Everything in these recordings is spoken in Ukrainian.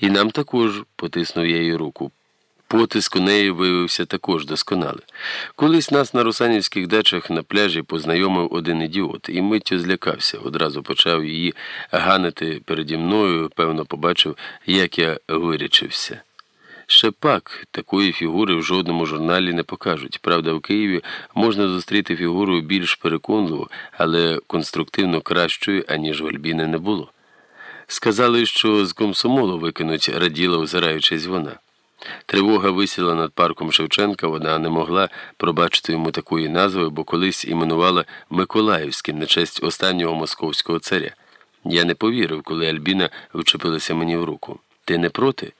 І нам також потиснув я її руку. Потиск у неї виявився також досконалий. Колись нас на русанівських дачах на пляжі познайомив один ідіот і миттю злякався. Одразу почав її ганити переді мною, певно, побачив, як я вирячився. Ще пак такої фігури в жодному журналі не покажуть. Правда, в Києві можна зустріти фігуру більш переконливу, але конструктивно кращою, аніж в Альбіни не було. Сказали, що з комсомолу викинуть, раділа, озираючись вона. Тривога висіла над парком Шевченка, вона не могла пробачити йому такої назви, бо колись іменувала Миколаївським на честь останнього московського царя. Я не повірив, коли Альбіна вчепилася мені в руку. Ти не проти?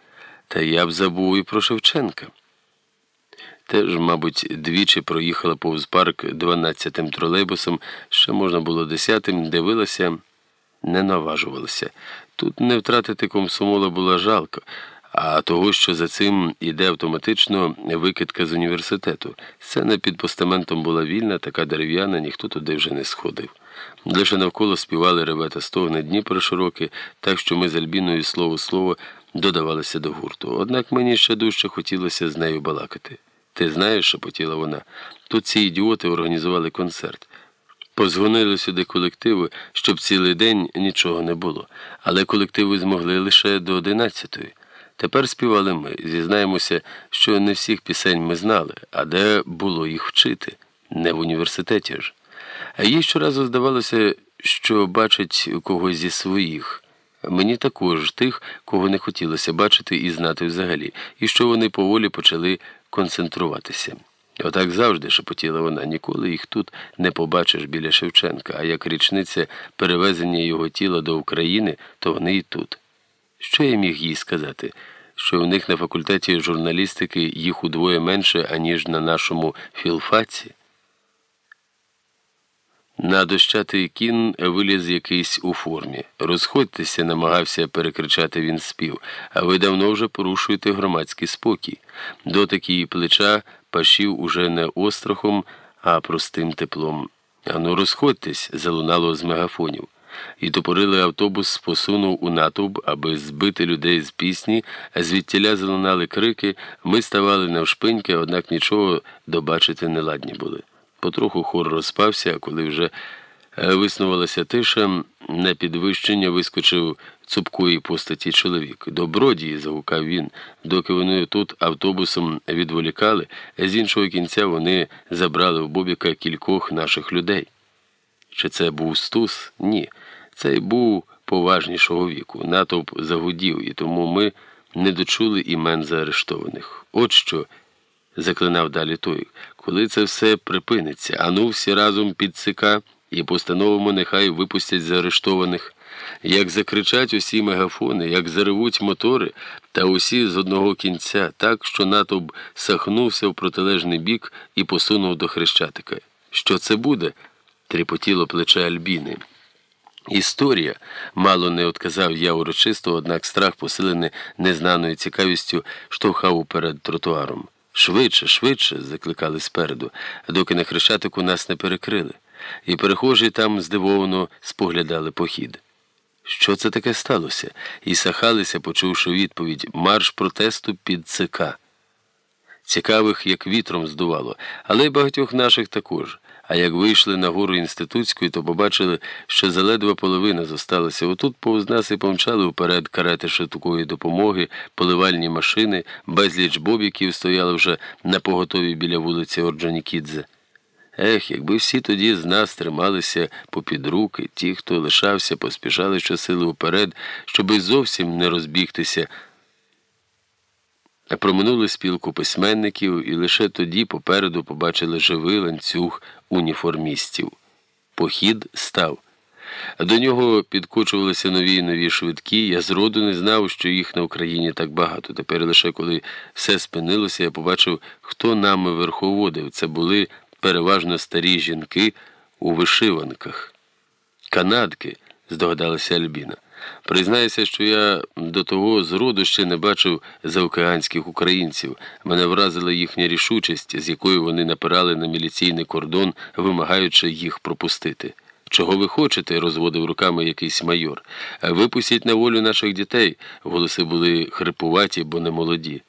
Та я б забув і про Шевченка. Теж, мабуть, двічі проїхала повз парк 12-тим тролейбусом, ще можна було десятим, дивилася, не наважувалася. Тут не втратити комсомола було жалко, а того, що за цим іде автоматично викидка з університету. Сцена під постаментом була вільна, така дерев'яна, ніхто туди вже не сходив. Лише навколо співали ревета стогне Дніпро широкі, так що ми з Альбіною слово слово додавалися до гурту. Однак мені ще дужче хотілося з нею балакати. Ти знаєш, шепотіла вона. Тут ці ідіоти організували концерт. Позвонили сюди колективи, щоб цілий день нічого не було. Але колективи змогли лише до одинадцятої. Тепер співали ми. Зізнаємося, що не всіх пісень ми знали, а де було їх вчити, не в університеті ж. А їй щоразу здавалося, що бачить когось зі своїх. Мені також тих, кого не хотілося бачити і знати взагалі, і що вони поволі почали концентруватися. Отак завжди шепотіла вона, ніколи їх тут не побачиш біля Шевченка, а як річниця перевезення його тіла до України, то вони і тут. Що я міг їй сказати? Що в них на факультеті журналістики їх удвоє менше, аніж на нашому філфаці? На дощатий кін виліз якийсь у формі. Розходьтеся, намагався перекричати він спів, а ви давно вже порушуєте громадський спокій. Дотик її плеча пашів уже не острахом, а простим теплом. Ану, розходьтесь, залунало з мегафонів. І топорили автобус посунув у натовп, аби збити людей з пісні, звідтіля залунали крики, ми ставали навшпиньки, однак нічого добачити не ладні були. Потроху хор розпався, а коли вже виснувалася тиша, на підвищення вискочив цупкої постаті чоловік. Добродії, загукав він, доки вони тут автобусом відволікали, з іншого кінця вони забрали в Бобіка кількох наших людей. Чи це був Стус? Ні. Цей був поважнішого віку. Натовп загудів, і тому ми не дочули імен заарештованих. От що заклинав далі той, коли це все припиниться, ану всі разом під ЦК і постановимо, нехай випустять заарештованих. Як закричать усі мегафони, як заревуть мотори, та усі з одного кінця, так, що натовп сахнувся в протилежний бік і посунув до хрещатика. Що це буде? тріпотіло плече Альбіни. Історія, мало не отказав я урочисто, однак страх, посилений незнаною цікавістю, штовхав уперед тротуаром. Швидше, швидше, закликали спереду, доки на хрещатику нас не перекрили, і перехожі там здивовано споглядали похід. Що це таке сталося? І сахалися, почувши відповідь марш протесту під ЦК. Цікавих, як вітром здувало, але й багатьох наших також. А як вийшли на гору інститутської, то побачили, що заледва половина зосталася. Отут повз нас і помчали вперед карети швидкої допомоги, поливальні машини, безліч бобіків стояли вже на поготові біля вулиці Орджонікідзе. Ех, якби всі тоді з нас трималися попід руки, ті, хто лишався, поспішали щосили вперед, щоби зовсім не розбігтися. Проминули спілку письменників і лише тоді попереду побачили живий ланцюг уніформістів. Похід став. До нього підкочувалися нові й нові швидкі. Я зроду не знав, що їх на Україні так багато. Тепер лише коли все спинилося, я побачив, хто нами верховодив. Це були переважно старі жінки у вишиванках. Канадки, здогадалася Альбіна. Признаюся, що я до того зроду ще не бачив заокеанських українців. Мене вразила їхня рішучість, з якою вони напирали на міліційний кордон, вимагаючи їх пропустити. Чого ви хочете? розводив руками якийсь майор. Випустіть на волю наших дітей. Голоси були хрипуваті, бо не молоді.